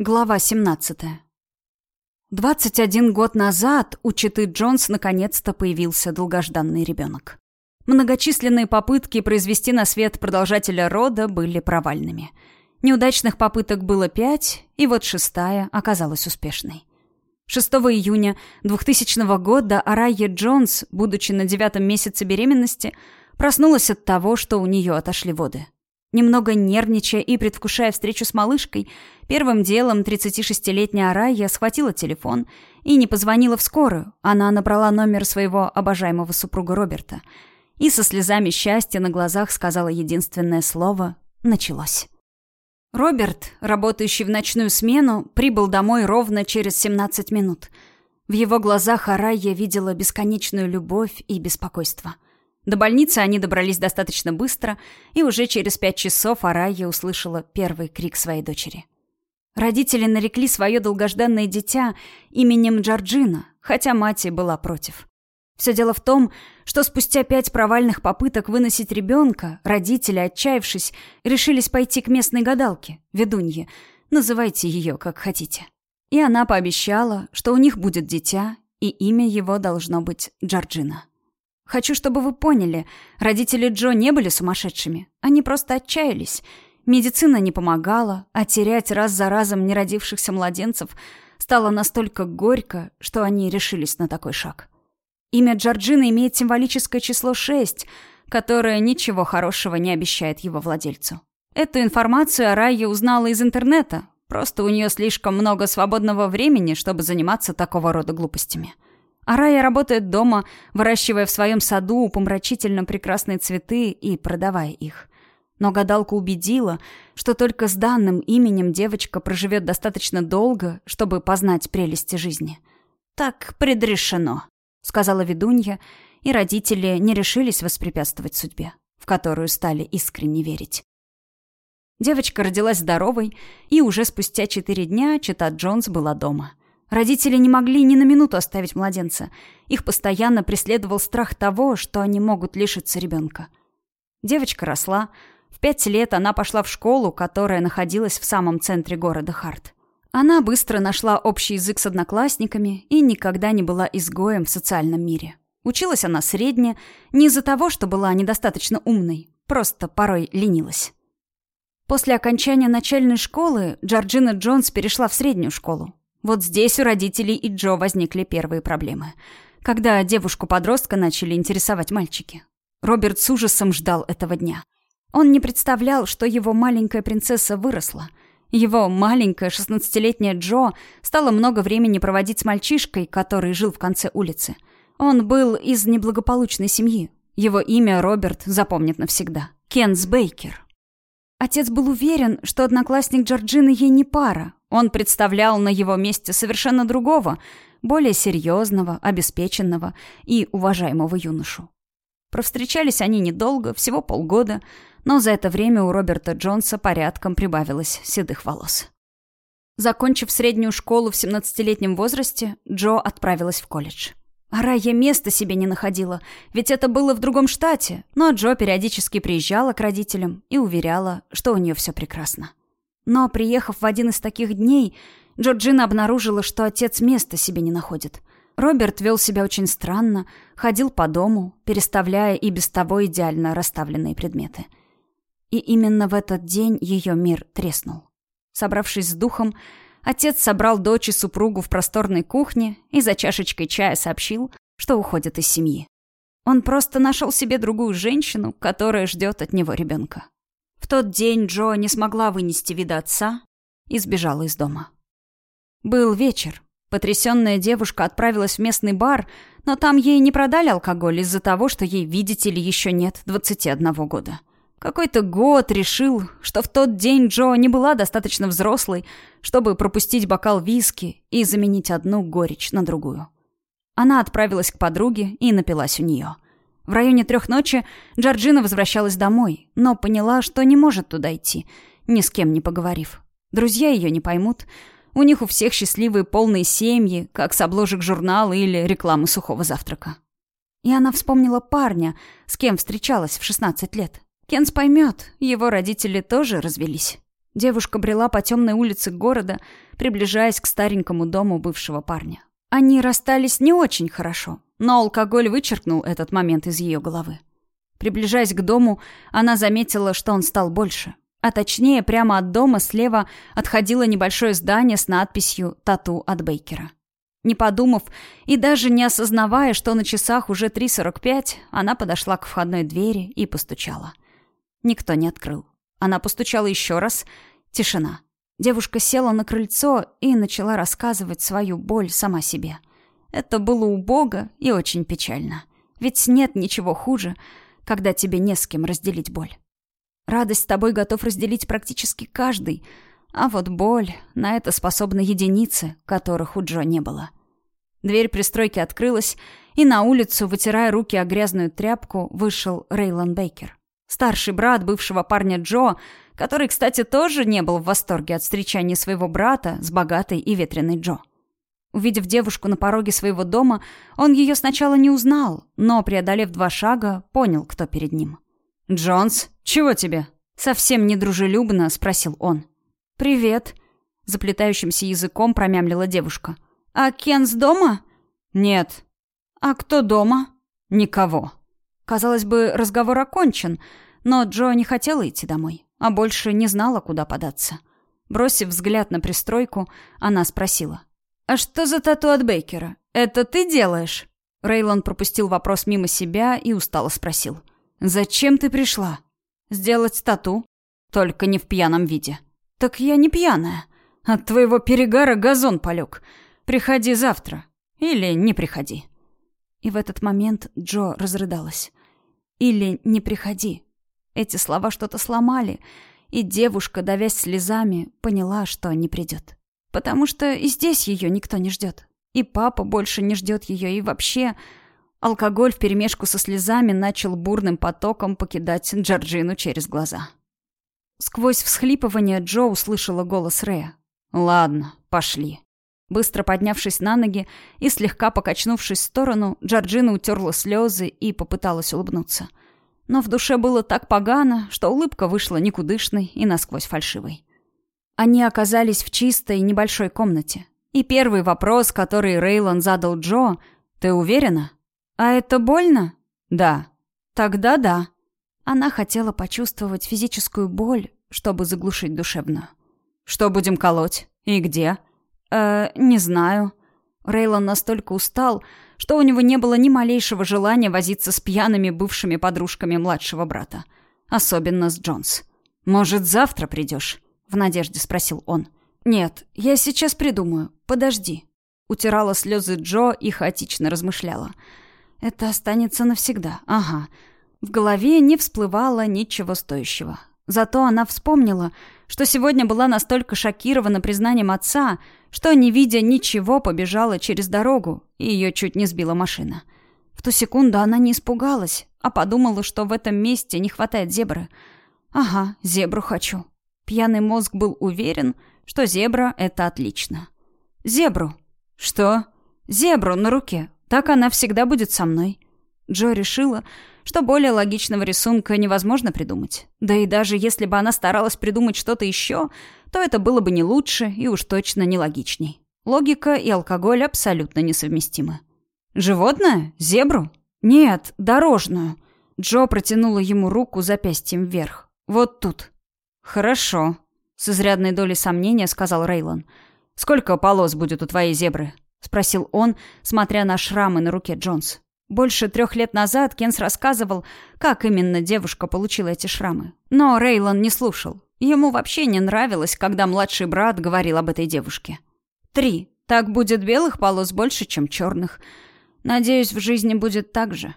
Глава 17. 21 год назад у Читы Джонс наконец-то появился долгожданный ребенок. Многочисленные попытки произвести на свет продолжателя рода были провальными. Неудачных попыток было пять, и вот шестая оказалась успешной. 6 июня 2000 года Арайя Джонс, будучи на девятом месяце беременности, проснулась от того, что у нее отошли воды. Немного нервничая и предвкушая встречу с малышкой, первым делом 36-летняя Арайя схватила телефон и не позвонила в скорую. Она набрала номер своего обожаемого супруга Роберта и со слезами счастья на глазах сказала единственное слово «началось». Роберт, работающий в ночную смену, прибыл домой ровно через 17 минут. В его глазах Арайя видела бесконечную любовь и беспокойство – до больницы они добрались достаточно быстро, и уже через пять часов Арайя услышала первый крик своей дочери. Родители нарекли свое долгожданное дитя именем Джорджина, хотя мать и была против. Все дело в том, что спустя пять провальных попыток выносить ребенка, родители, отчаявшись, решились пойти к местной гадалке, ведунье, называйте ее как хотите. И она пообещала, что у них будет дитя, и имя его должно быть Джорджина. Хочу, чтобы вы поняли, родители Джо не были сумасшедшими. Они просто отчаялись. Медицина не помогала, а терять раз за разом неродившихся младенцев стало настолько горько, что они решились на такой шаг. Имя Джорджина имеет символическое число 6, которое ничего хорошего не обещает его владельцу. Эту информацию Арайя узнала из интернета, просто у нее слишком много свободного времени, чтобы заниматься такого рода глупостями. Арая работает дома, выращивая в своем саду помрачительно прекрасные цветы и продавая их. Но гадалка убедила, что только с данным именем девочка проживет достаточно долго, чтобы познать прелести жизни. «Так предрешено», — сказала ведунья, и родители не решились воспрепятствовать судьбе, в которую стали искренне верить. Девочка родилась здоровой, и уже спустя четыре дня Чита Джонс была дома — Родители не могли ни на минуту оставить младенца. Их постоянно преследовал страх того, что они могут лишиться ребенка. Девочка росла. В пять лет она пошла в школу, которая находилась в самом центре города Харт. Она быстро нашла общий язык с одноклассниками и никогда не была изгоем в социальном мире. Училась она средне, не из-за того, что была недостаточно умной, просто порой ленилась. После окончания начальной школы Джорджина Джонс перешла в среднюю школу. Вот здесь у родителей и Джо возникли первые проблемы. Когда девушку-подростка начали интересовать мальчики. Роберт с ужасом ждал этого дня. Он не представлял, что его маленькая принцесса выросла. Его маленькая шестнадцатилетняя Джо стала много времени проводить с мальчишкой, который жил в конце улицы. Он был из неблагополучной семьи. Его имя Роберт запомнит навсегда. Кенс Бейкер. Отец был уверен, что одноклассник Джорджины ей не пара. Он представлял на его месте совершенно другого, более серьезного, обеспеченного и уважаемого юношу. Провстречались они недолго, всего полгода, но за это время у Роберта Джонса порядком прибавилось седых волос. Закончив среднюю школу в 17-летнем возрасте, Джо отправилась в колледж. Рая места себе не находила, ведь это было в другом штате, но Джо периодически приезжала к родителям и уверяла, что у нее все прекрасно. Но, приехав в один из таких дней, Джорджина обнаружила, что отец места себе не находит. Роберт вел себя очень странно, ходил по дому, переставляя и без того идеально расставленные предметы. И именно в этот день ее мир треснул. Собравшись с духом, Отец собрал дочь и супругу в просторной кухне и за чашечкой чая сообщил, что уходит из семьи. Он просто нашел себе другую женщину, которая ждет от него ребенка. В тот день Джо не смогла вынести вида отца и сбежала из дома. Был вечер. Потрясенная девушка отправилась в местный бар, но там ей не продали алкоголь из-за того, что ей, видите ли, еще нет 21 года. Какой-то год решил, что в тот день Джо не была достаточно взрослой, чтобы пропустить бокал виски и заменить одну горечь на другую. Она отправилась к подруге и напилась у нее. В районе трех ночи Джорджина возвращалась домой, но поняла, что не может туда идти, ни с кем не поговорив. Друзья ее не поймут. У них у всех счастливые полные семьи, как с обложек журнала или рекламы сухого завтрака. И она вспомнила парня, с кем встречалась в 16 лет. Кенс поймет, его родители тоже развелись. Девушка брела по темной улице города, приближаясь к старенькому дому бывшего парня. Они расстались не очень хорошо, но алкоголь вычеркнул этот момент из ее головы. Приближаясь к дому, она заметила, что он стал больше. А точнее, прямо от дома слева отходило небольшое здание с надписью «Тату от Бейкера». Не подумав и даже не осознавая, что на часах уже 3.45, она подошла к входной двери и постучала. Никто не открыл. Она постучала еще раз. Тишина. Девушка села на крыльцо и начала рассказывать свою боль сама себе. Это было убого и очень печально. Ведь нет ничего хуже, когда тебе не с кем разделить боль. Радость с тобой готов разделить практически каждый, а вот боль, на это способны единицы, которых у Джо не было. Дверь пристройки открылась, и на улицу, вытирая руки о грязную тряпку, вышел Рейлан Бейкер. Старший брат бывшего парня Джо, который, кстати, тоже не был в восторге от встречания своего брата с богатой и ветреной Джо. Увидев девушку на пороге своего дома, он ее сначала не узнал, но, преодолев два шага, понял, кто перед ним. «Джонс, чего тебе?» Совсем недружелюбно спросил он. «Привет», — заплетающимся языком промямлила девушка. «А Кен с дома?» «Нет». «А кто дома?» «Никого». Казалось бы, разговор окончен, но Джо не хотела идти домой, а больше не знала, куда податься. Бросив взгляд на пристройку, она спросила. «А что за тату от Бейкера? Это ты делаешь?» Рейлон пропустил вопрос мимо себя и устало спросил. «Зачем ты пришла?» «Сделать тату. Только не в пьяном виде». «Так я не пьяная. От твоего перегара газон полег. Приходи завтра. Или не приходи». И в этот момент Джо разрыдалась. «Или не приходи». Эти слова что-то сломали, и девушка, давясь слезами, поняла, что не придет. Потому что и здесь ее никто не ждет. И папа больше не ждет ее, и вообще... Алкоголь вперемешку со слезами начал бурным потоком покидать Джорджину через глаза. Сквозь всхлипывание Джо услышала голос Рэя. «Ладно, пошли». Быстро поднявшись на ноги и слегка покачнувшись в сторону, Джорджина утерла слезы и попыталась улыбнуться. Но в душе было так погано, что улыбка вышла никудышной и насквозь фальшивой. Они оказались в чистой небольшой комнате. И первый вопрос, который Рейлон задал Джо, «Ты уверена?» «А это больно?» «Да». «Тогда да». Она хотела почувствовать физическую боль, чтобы заглушить душевную. «Что будем колоть? И где?» «Э, не знаю». Рейлон настолько устал, что у него не было ни малейшего желания возиться с пьяными бывшими подружками младшего брата. Особенно с Джонс. «Может, завтра придешь?» — в надежде спросил он. «Нет, я сейчас придумаю. Подожди». Утирала слезы Джо и хаотично размышляла. Это останется навсегда. Ага. В голове не всплывало ничего стоящего. Зато она вспомнила, что сегодня была настолько шокирована признанием отца, что, не видя ничего, побежала через дорогу, и ее чуть не сбила машина. В ту секунду она не испугалась, а подумала, что в этом месте не хватает зебры. Ага, зебру хочу. Пьяный мозг был уверен, что зебра — это отлично. Зебру. Что? Зебру на руке. Так она всегда будет со мной. Джо решила, что более логичного рисунка невозможно придумать. Да и даже если бы она старалась придумать что-то еще, то это было бы не лучше и уж точно не логичней. Логика и алкоголь абсолютно несовместимы. «Животное? Зебру?» «Нет, дорожную». Джо протянула ему руку запястьем вверх. «Вот тут». «Хорошо», — с изрядной долей сомнения сказал Рейлон. «Сколько полос будет у твоей зебры?» — спросил он, смотря на шрамы на руке Джонс. Больше трех лет назад Кенс рассказывал, как именно девушка получила эти шрамы. Но Рейлон не слушал. Ему вообще не нравилось, когда младший брат говорил об этой девушке. «Три. Так будет белых полос больше, чем черных. Надеюсь, в жизни будет так же».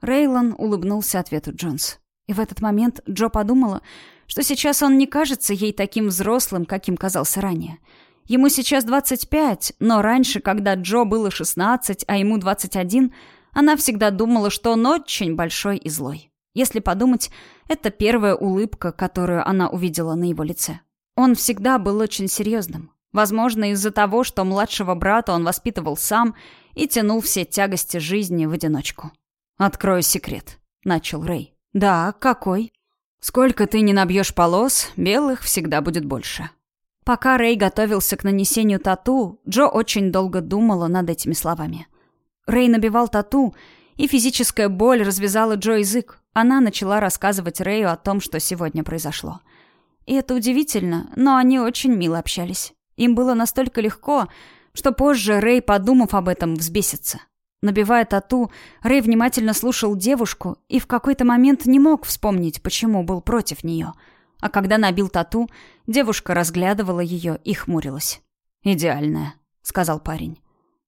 Рейлон улыбнулся ответу Джонс. И в этот момент Джо подумала, что сейчас он не кажется ей таким взрослым, каким казался ранее. Ему сейчас 25, но раньше, когда Джо было 16, а ему 21, она всегда думала, что он очень большой и злой. Если подумать, это первая улыбка, которую она увидела на его лице. Он всегда был очень серьезным. Возможно, из-за того, что младшего брата он воспитывал сам и тянул все тягости жизни в одиночку. «Открою секрет», — начал Рэй. «Да, какой?» Сколько ты не набьешь полос, белых всегда будет больше. Пока Рэй готовился к нанесению тату, Джо очень долго думала над этими словами. Рэй набивал тату, и физическая боль развязала Джо язык. Она начала рассказывать Рэю о том, что сегодня произошло. И это удивительно, но они очень мило общались. Им было настолько легко, что позже Рэй, подумав об этом, взбесится. Набивая тату, Рэй внимательно слушал девушку и в какой-то момент не мог вспомнить, почему был против нее. А когда набил тату, девушка разглядывала ее и хмурилась. «Идеальная», — сказал парень.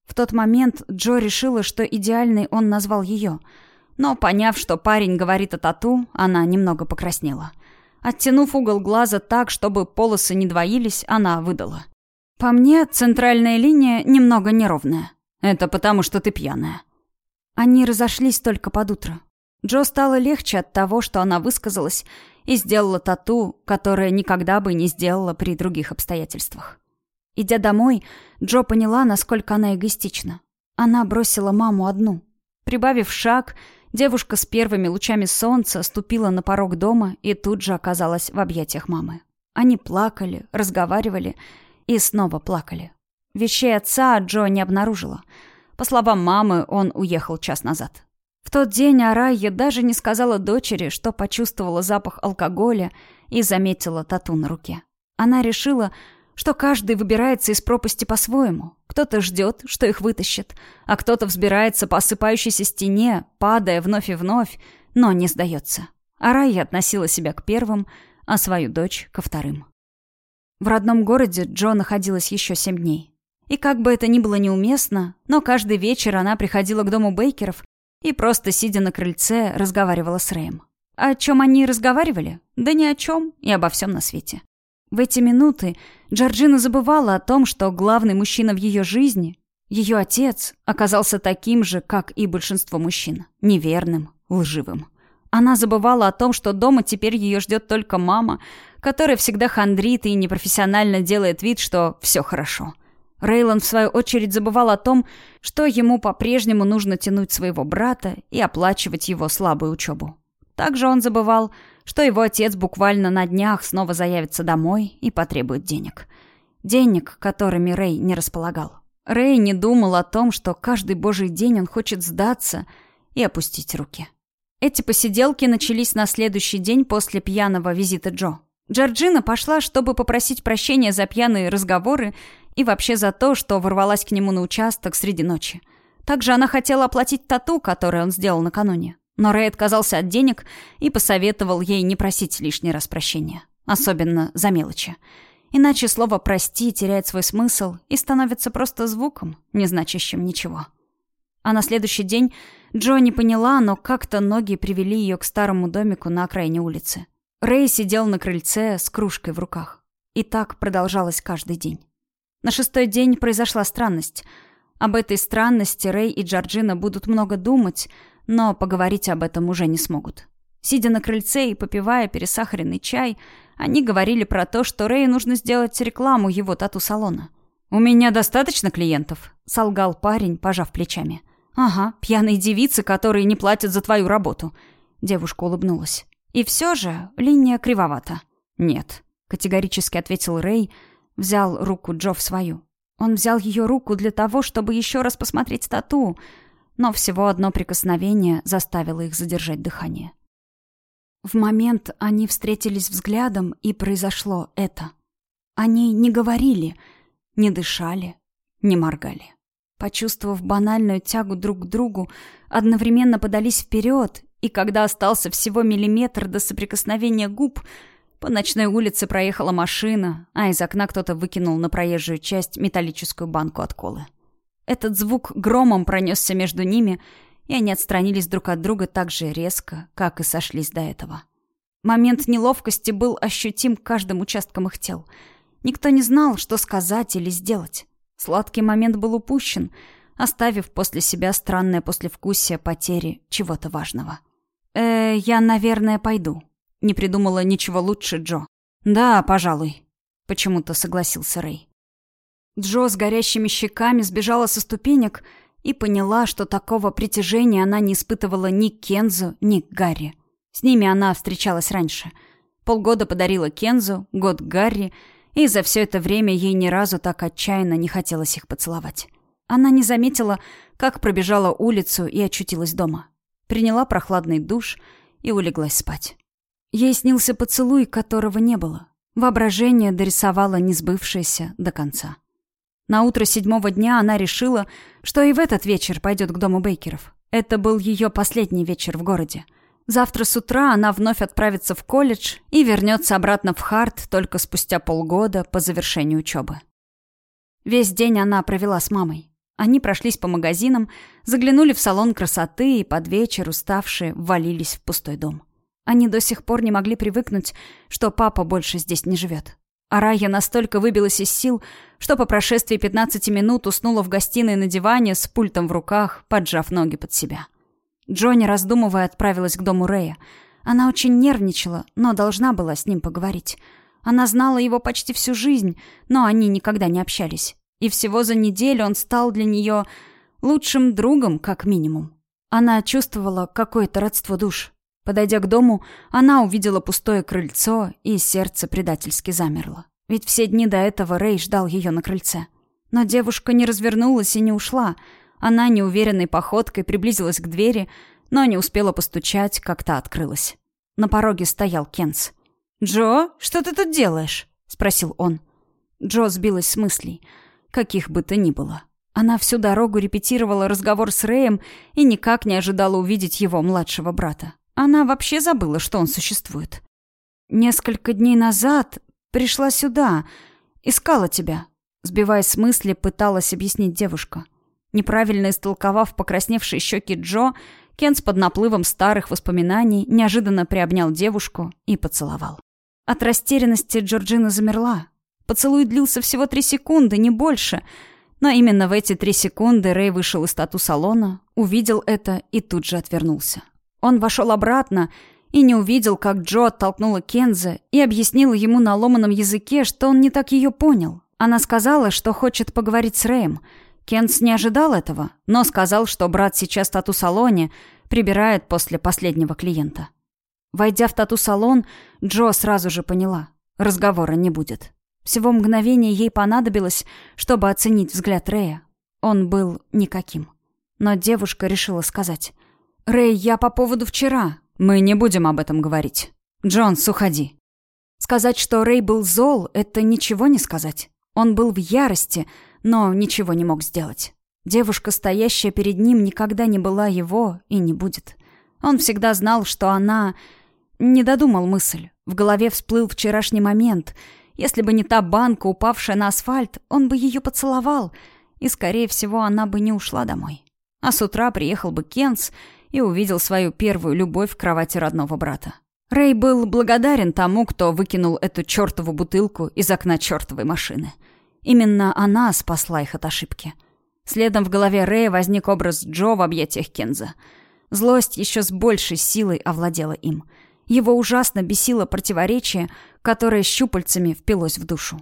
В тот момент Джо решила, что идеальной он назвал ее. Но, поняв, что парень говорит о тату, она немного покраснела. Оттянув угол глаза так, чтобы полосы не двоились, она выдала. «По мне, центральная линия немного неровная». Это потому, что ты пьяная». Они разошлись только под утро. Джо стало легче от того, что она высказалась и сделала тату, которое никогда бы не сделала при других обстоятельствах. Идя домой, Джо поняла, насколько она эгоистична. Она бросила маму одну. Прибавив шаг, девушка с первыми лучами солнца ступила на порог дома и тут же оказалась в объятиях мамы. Они плакали, разговаривали и снова плакали. Вещей отца Джо не обнаружила. По словам мамы, он уехал час назад. В тот день Арайя даже не сказала дочери, что почувствовала запах алкоголя и заметила тату на руке. Она решила, что каждый выбирается из пропасти по-своему. Кто-то ждет, что их вытащит, а кто-то взбирается по осыпающейся стене, падая вновь и вновь, но не сдается. Арайя относила себя к первым, а свою дочь — ко вторым. В родном городе Джо находилась еще семь дней. И как бы это ни было неуместно, но каждый вечер она приходила к дому Бейкеров и просто, сидя на крыльце, разговаривала с Рэем. О чем они разговаривали? Да ни о чем и обо всем на свете. В эти минуты Джорджина забывала о том, что главный мужчина в ее жизни, ее отец, оказался таким же, как и большинство мужчин, неверным, лживым. Она забывала о том, что дома теперь ее ждет только мама, которая всегда хандрит и непрофессионально делает вид, что все хорошо. Рейлон, в свою очередь, забывал о том, что ему по-прежнему нужно тянуть своего брата и оплачивать его слабую учебу. Также он забывал, что его отец буквально на днях снова заявится домой и потребует денег. Денег, которыми Рэй не располагал. Рэй не думал о том, что каждый божий день он хочет сдаться и опустить руки. Эти посиделки начались на следующий день после пьяного визита Джо. Джорджина пошла, чтобы попросить прощения за пьяные разговоры и вообще за то, что ворвалась к нему на участок среди ночи. Также она хотела оплатить тату, которое он сделал накануне. Но Рэй отказался от денег и посоветовал ей не просить лишний раз прощения. Особенно за мелочи. Иначе слово «прости» теряет свой смысл и становится просто звуком, не значащим ничего. А на следующий день Джо не поняла, но как-то ноги привели ее к старому домику на окраине улицы. Рэй сидел на крыльце с кружкой в руках. И так продолжалось каждый день. На шестой день произошла странность. Об этой странности Рэй и Джорджина будут много думать, но поговорить об этом уже не смогут. Сидя на крыльце и попивая пересахаренный чай, они говорили про то, что Рэю нужно сделать рекламу его тату-салона. «У меня достаточно клиентов?» — солгал парень, пожав плечами. «Ага, пьяные девицы, которые не платят за твою работу». Девушка улыбнулась. «И все же линия кривовата». «Нет», — категорически ответил Рэй, Взял руку Джо в свою. Он взял ее руку для того, чтобы еще раз посмотреть тату, но всего одно прикосновение заставило их задержать дыхание. В момент они встретились взглядом, и произошло это. Они не говорили, не дышали, не моргали. Почувствовав банальную тягу друг к другу, одновременно подались вперед, и когда остался всего миллиметр до соприкосновения губ, по ночной улице проехала машина, а из окна кто-то выкинул на проезжую часть металлическую банку от колы. Этот звук громом пронесся между ними, и они отстранились друг от друга так же резко, как и сошлись до этого. Момент неловкости был ощутим каждым участком их тел. Никто не знал, что сказать или сделать. Сладкий момент был упущен, оставив после себя странное послевкусие потери чего-то важного. «Э, я, наверное, пойду», не придумала ничего лучше Джо. «Да, пожалуй», — почему-то согласился Рэй. Джо с горящими щеками сбежала со ступенек и поняла, что такого притяжения она не испытывала ни к Кензу, ни к Гарри. С ними она встречалась раньше. Полгода подарила Кензу, год Гарри, и за все это время ей ни разу так отчаянно не хотелось их поцеловать. Она не заметила, как пробежала улицу и очутилась дома. Приняла прохладный душ и улеглась спать. Ей снился поцелуй, которого не было. Воображение дорисовало несбывшееся до конца. На утро седьмого дня она решила, что и в этот вечер пойдет к дому Бейкеров. Это был ее последний вечер в городе. Завтра с утра она вновь отправится в колледж и вернется обратно в Харт только спустя полгода по завершению учебы. Весь день она провела с мамой. Они прошлись по магазинам, заглянули в салон красоты и под вечер, уставшие, ввалились в пустой дом. Они до сих пор не могли привыкнуть, что папа больше здесь не живет. А Рая настолько выбилась из сил, что по прошествии 15 минут уснула в гостиной на диване с пультом в руках, поджав ноги под себя. Джонни, раздумывая, отправилась к дому Рэя. Она очень нервничала, но должна была с ним поговорить. Она знала его почти всю жизнь, но они никогда не общались. И всего за неделю он стал для нее лучшим другом, как минимум. Она чувствовала какое-то родство душ. Подойдя к дому, она увидела пустое крыльцо, и сердце предательски замерло. Ведь все дни до этого Рэй ждал ее на крыльце. Но девушка не развернулась и не ушла. Она неуверенной походкой приблизилась к двери, но не успела постучать, как та открылась. На пороге стоял Кенс. «Джо, что ты тут делаешь?» — спросил он. Джо сбилась с мыслей. Каких бы то ни было. Она всю дорогу репетировала разговор с Рэем и никак не ожидала увидеть его младшего брата. Она вообще забыла, что он существует. Несколько дней назад пришла сюда, искала тебя. Сбиваясь с мысли, пыталась объяснить девушка. Неправильно истолковав покрасневшие щеки Джо, Кенс под наплывом старых воспоминаний неожиданно приобнял девушку и поцеловал. От растерянности Джорджина замерла. Поцелуй длился всего три секунды, не больше. Но именно в эти три секунды Рэй вышел из тату-салона, увидел это и тут же отвернулся. Он вошел обратно и не увидел, как Джо оттолкнула Кенза и объяснила ему на ломаном языке, что он не так ее понял. Она сказала, что хочет поговорить с Рэем. Кенс не ожидал этого, но сказал, что брат сейчас в тату-салоне прибирает после последнего клиента. Войдя в тату-салон, Джо сразу же поняла. Разговора не будет. Всего мгновение ей понадобилось, чтобы оценить взгляд Рэя. Он был никаким. Но девушка решила сказать. «Рэй, я по поводу вчера. Мы не будем об этом говорить. Джонс, уходи». Сказать, что Рэй был зол, это ничего не сказать. Он был в ярости, но ничего не мог сделать. Девушка, стоящая перед ним, никогда не была его и не будет. Он всегда знал, что она... Не додумал мысль. В голове всплыл вчерашний момент. Если бы не та банка, упавшая на асфальт, он бы ее поцеловал, и, скорее всего, она бы не ушла домой. А с утра приехал бы Кенс и увидел свою первую любовь в кровати родного брата. Рэй был благодарен тому, кто выкинул эту чертову бутылку из окна чертовой машины. Именно она спасла их от ошибки. Следом в голове Рэя возник образ Джо в объятиях Кенза. Злость еще с большей силой овладела им. Его ужасно бесило противоречие, которое щупальцами впилось в душу.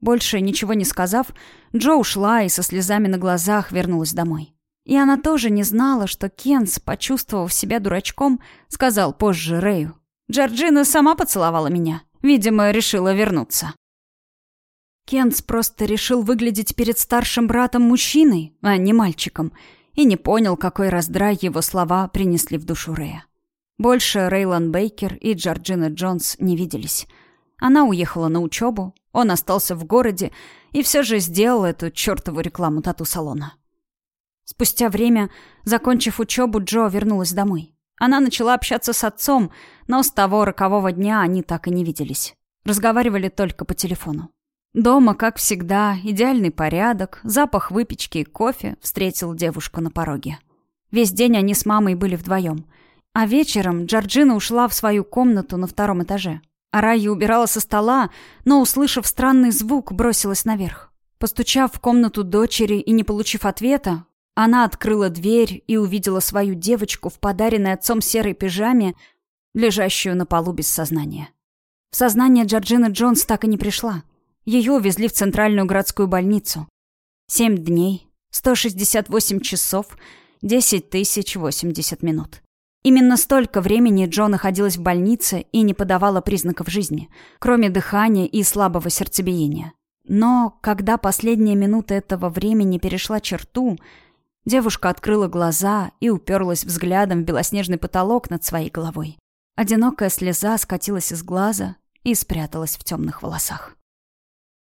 Больше ничего не сказав, Джо ушла и со слезами на глазах вернулась домой. И она тоже не знала, что Кенс, почувствовав себя дурачком, сказал позже Рэю. «Джорджина сама поцеловала меня. Видимо, решила вернуться». Кенс просто решил выглядеть перед старшим братом мужчиной, а не мальчиком, и не понял, какой раздрай его слова принесли в душу Рэя. Больше Рейлан Бейкер и Джорджина Джонс не виделись. Она уехала на учебу, он остался в городе и все же сделал эту чертову рекламу тату-салона. Спустя время, закончив учебу, Джо вернулась домой. Она начала общаться с отцом, но с того рокового дня они так и не виделись. Разговаривали только по телефону. Дома, как всегда, идеальный порядок, запах выпечки и кофе встретил девушку на пороге. Весь день они с мамой были вдвоем. А вечером Джорджина ушла в свою комнату на втором этаже. А Райя убирала со стола, но, услышав странный звук, бросилась наверх. Постучав в комнату дочери и не получив ответа, она открыла дверь и увидела свою девочку в подаренной отцом серой пижаме, лежащую на полу без сознания. В сознание Джорджина Джонс так и не пришла. Ее увезли в центральную городскую больницу. Семь дней, 168 часов, 10 тысяч 80 минут. Именно столько времени Джо находилась в больнице и не подавала признаков жизни, кроме дыхания и слабого сердцебиения. Но когда последняя минута этого времени перешла черту, девушка открыла глаза и уперлась взглядом в белоснежный потолок над своей головой. Одинокая слеза скатилась из глаза и спряталась в темных волосах.